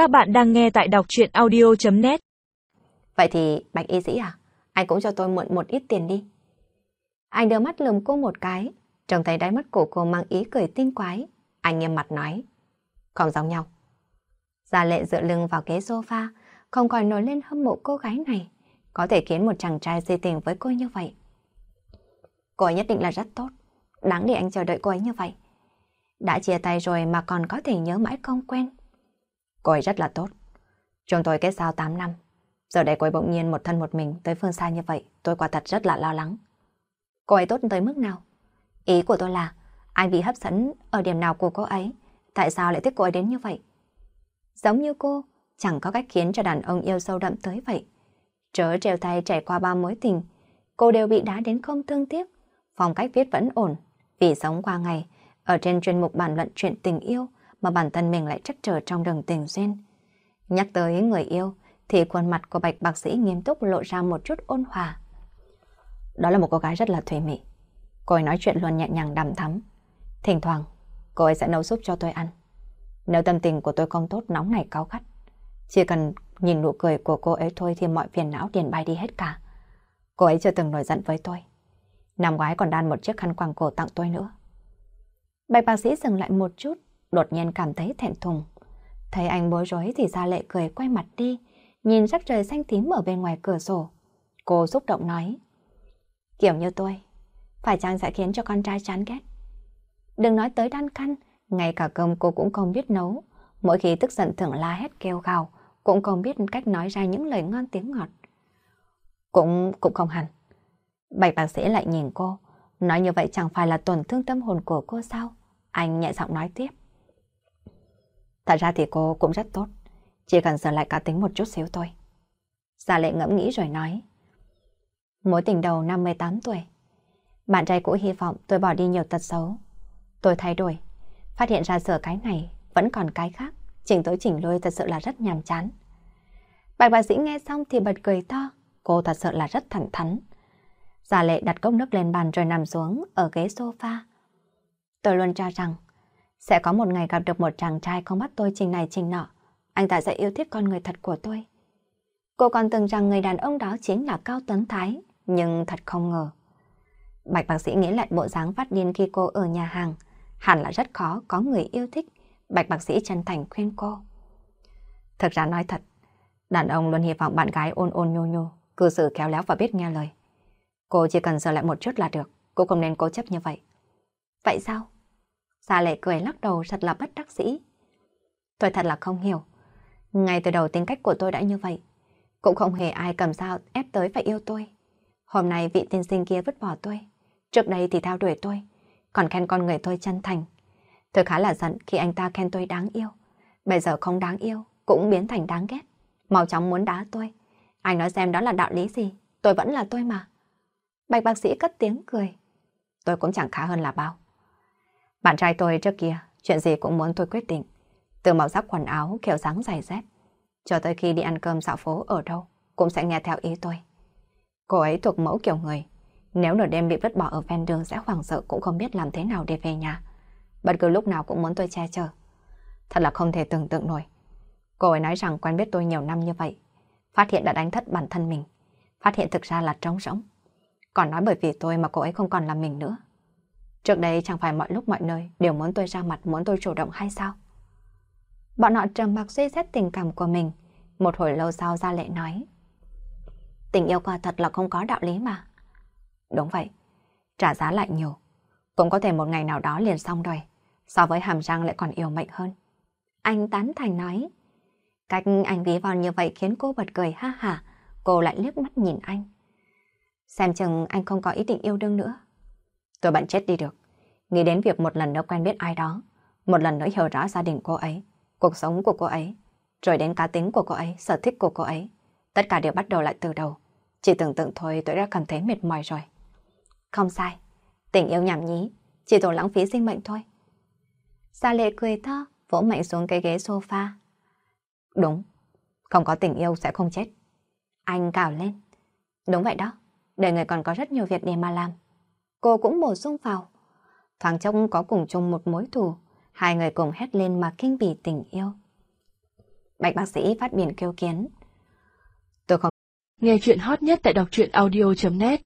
Các bạn đang nghe tại đọc chuyện audio.net Vậy thì Bạch Y Sĩ à, anh cũng cho tôi mượn một ít tiền đi. Anh đưa mắt lườm cô một cái, trông thấy đáy mắt của cô mang ý cười tinh quái. Anh nghiêm mặt nói, không giống nhau. Gia lệ dựa lưng vào ghế sofa, không còn nổi lên hâm mộ cô gái này, có thể khiến một chàng trai dây tình với cô như vậy. Cô ấy nhất định là rất tốt, đáng để anh chờ đợi cô ấy như vậy. Đã chia tay rồi mà còn có thể nhớ mãi không quen. Cô ấy rất là tốt. Chúng tôi kết giao 8 năm. Giờ đây cô ấy bỗng nhiên một thân một mình tới phương xa như vậy, tôi quả thật rất là lo lắng. Cô ấy tốt tới mức nào? Ý của tôi là, anh bị hấp dẫn ở điểm nào của cô ấy? Tại sao lại thích cô ấy đến như vậy? Giống như cô, chẳng có cách khiến cho đàn ông yêu sâu đậm tới vậy. trở treo tay trải qua ba mối tình, cô đều bị đá đến không thương tiếc. Phong cách viết vẫn ổn, vì sống qua ngày, ở trên chuyên mục bàn luận chuyện tình yêu mà bản thân mình lại chắc trở trong đường tình duyên. Nhắc tới người yêu, thì khuôn mặt của bạch bác sĩ nghiêm túc lộ ra một chút ôn hòa. Đó là một cô gái rất là thủy mị. Cô ấy nói chuyện luôn nhẹ nhàng đằm thắm. Thỉnh thoảng, cô ấy sẽ nấu súp cho tôi ăn. Nếu tâm tình của tôi không tốt nóng này cao gắt, chỉ cần nhìn nụ cười của cô ấy thôi thì mọi phiền não điền bay đi hết cả. Cô ấy chưa từng nổi giận với tôi. Năm ngoái còn đan một chiếc khăn quàng cổ tặng tôi nữa. Bạch bác sĩ dừng lại một chút, đột nhiên cảm thấy thẹn thùng. Thấy anh bối rối thì ra lệ cười quay mặt đi, nhìn sắc trời xanh tím ở bên ngoài cửa sổ. Cô xúc động nói. Kiểu như tôi, phải chăng sẽ khiến cho con trai chán ghét? Đừng nói tới đan căn, ngay cả cơm cô cũng không biết nấu. Mỗi khi tức giận thường la hét kêu gào, cũng không biết cách nói ra những lời ngon tiếng ngọt. Cũng, cũng không hẳn. Bạch bác sĩ lại nhìn cô, nói như vậy chẳng phải là tổn thương tâm hồn của cô sao? Anh nhẹ giọng nói tiếp. Thật ra thì cô cũng rất tốt, chỉ cần sửa lại cá tính một chút xíu thôi. Gia lệ ngẫm nghĩ rồi nói. Mối tình đầu năm 18 tuổi. Bạn trai cũ hy vọng tôi bỏ đi nhiều tật xấu. Tôi thay đổi, phát hiện ra sửa cái này, vẫn còn cái khác. Chỉnh tới chỉnh lui thật sự là rất nhàm chán. Bạch bà sĩ nghe xong thì bật cười to. Cô thật sự là rất thẳng thắn. Gia lệ đặt cốc nước lên bàn rồi nằm xuống ở ghế sofa. Tôi luôn cho rằng sẽ có một ngày gặp được một chàng trai không bắt tôi trình này trình nọ. Anh ta sẽ yêu thích con người thật của tôi. Cô còn tưởng rằng người đàn ông đó chính là Cao Tuấn Thái, nhưng thật không ngờ. Bạch bác sĩ nghĩ lại bộ dáng phát điên khi cô ở nhà hàng. Hẳn là rất khó có người yêu thích. Bạch bác sĩ chân thành khuyên cô. Thực ra nói thật, đàn ông luôn hy vọng bạn gái ôn ôn nhô nhô, cư xử khéo léo và biết nghe lời. Cô chỉ cần sửa lại một chút là được, cô không nên cố chấp như vậy. Vậy sao? Gia lệ cười lắc đầu thật là bất đắc dĩ. Tôi thật là không hiểu. Ngay từ đầu tính cách của tôi đã như vậy. Cũng không hề ai cầm dao ép tới phải yêu tôi. Hôm nay vị tiên sinh kia vứt bỏ tôi. Trước đây thì theo đuổi tôi. Còn khen con người tôi chân thành. Tôi khá là giận khi anh ta khen tôi đáng yêu. Bây giờ không đáng yêu, cũng biến thành đáng ghét. Mau chóng muốn đá tôi. Anh nói xem đó là đạo lý gì. Tôi vẫn là tôi mà. Bạch bác sĩ cất tiếng cười. Tôi cũng chẳng khá hơn là bao. Bạn trai tôi trước kia, chuyện gì cũng muốn tôi quyết định. Từ màu sắc quần áo, kiểu dáng giày dép, cho tới khi đi ăn cơm dạo phố ở đâu, cũng sẽ nghe theo ý tôi. Cô ấy thuộc mẫu kiểu người, nếu nửa đêm bị vứt bỏ ở ven đường sẽ hoảng sợ cũng không biết làm thế nào để về nhà. Bất cứ lúc nào cũng muốn tôi che chở. Thật là không thể tưởng tượng nổi. Cô ấy nói rằng quen biết tôi nhiều năm như vậy, phát hiện đã đánh thất bản thân mình, phát hiện thực ra là trống rỗng. Còn nói bởi vì tôi mà cô ấy không còn là mình nữa. Trước đây chẳng phải mọi lúc mọi nơi đều muốn tôi ra mặt, muốn tôi chủ động hay sao? Bọn họ trầm mặc suy xét tình cảm của mình. Một hồi lâu sau ra lệ nói. Tình yêu quả thật là không có đạo lý mà. Đúng vậy, trả giá lại nhiều. Cũng có thể một ngày nào đó liền xong rồi. So với hàm răng lại còn yêu mệnh hơn. Anh tán thành nói. Cách anh ví von như vậy khiến cô bật cười ha hả. Cô lại liếc mắt nhìn anh. Xem chừng anh không có ý định yêu đương nữa. Tôi bận chết đi được. Nghĩ đến việc một lần nữa quen biết ai đó. Một lần nữa hiểu rõ gia đình cô ấy, cuộc sống của cô ấy. Rồi đến cá tính của cô ấy, sở thích của cô ấy. Tất cả đều bắt đầu lại từ đầu. Chỉ tưởng tượng thôi tôi đã cảm thấy mệt mỏi rồi. Không sai. Tình yêu nhảm nhí. Chỉ tổ lãng phí sinh mệnh thôi. Gia lệ cười to, vỗ mạnh xuống cái ghế sofa. Đúng. Không có tình yêu sẽ không chết. Anh cào lên. Đúng vậy đó. Đời người còn có rất nhiều việc để mà làm cô cũng bổ sung vào. Thoáng chốc có cùng chung một mối thù, hai người cùng hét lên mà kinh bỉ tình yêu. Bạch bác sĩ phát biển kêu kiến. Tôi không... Nghe chuyện hot nhất tại đọc truyện audio.net